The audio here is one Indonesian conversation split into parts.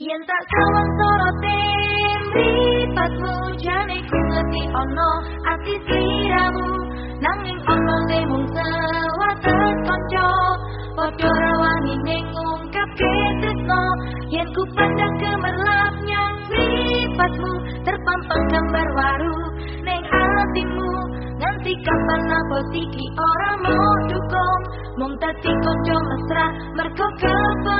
Yen tak sawang sorote mripatmu jane ngerti ono ati sliramu nanging ono le mung sewates kanca padha rawangi ning ngungkapke yen ku pandang gemerlap nyang terpampang gambar waru ning atimu nganti kapan apa iki ora mau dukung. Mung dadi kanca mesra mergo kependam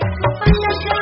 我放下手